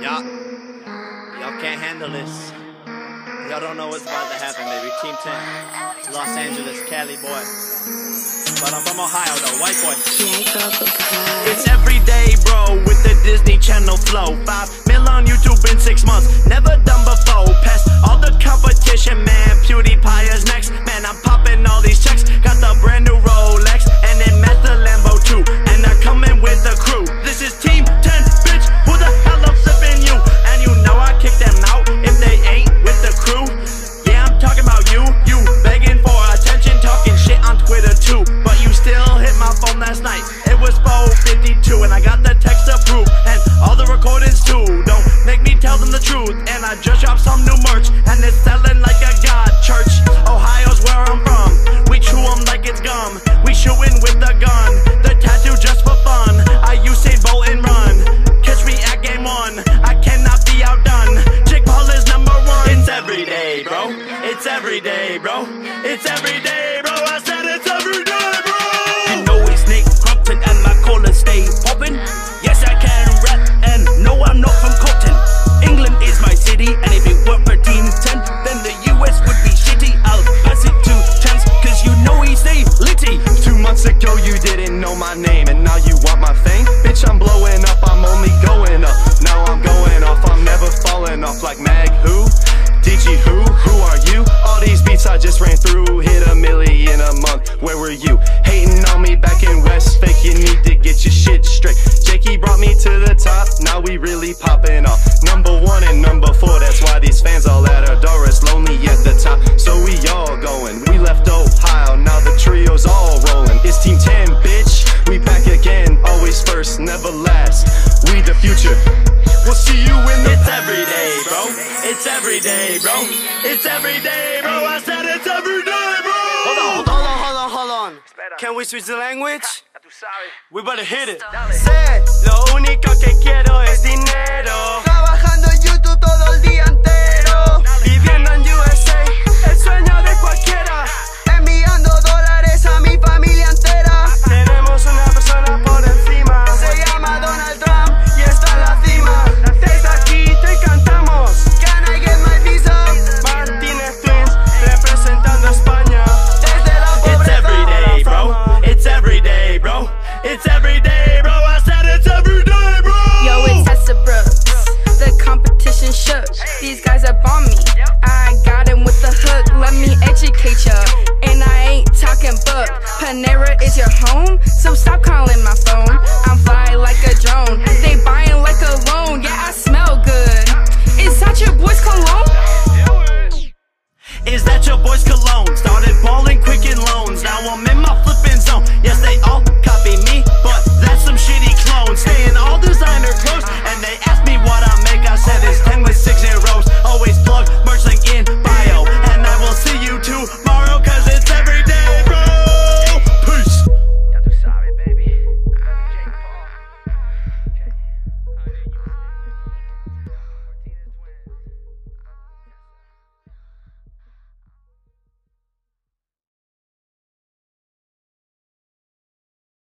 Y'all, y'all can't handle this. Y'all don't know what's about to happen, baby. Team 10, Los Angeles, Cali boy. But I'm from Ohio, though, white boy. It's every day, bro. some new merch and it's selling like a god church. Ohio's where I'm from. We chew 'em like it's gum. We shooting with a gun. my name And now you want my fame? Bitch, I'm blowing up, I'm only going up Now I'm going off, I'm never falling off Like Mag who? DG who? Who are you? All these beats I just ran through Hit a million a month, where were you? Hating on me back in West Fake, you need to get your shit straight Jakey brought me to the top, now we really popping off Number one and number four, that's why these fans all at our door day, bro. It's every day, bro. I said it's every day, bro. Hold on, hold on, hold on, hold on. Can we switch the language? We better hit it. Say, lo único que quiero es dinero. your home, so stop calling my phone.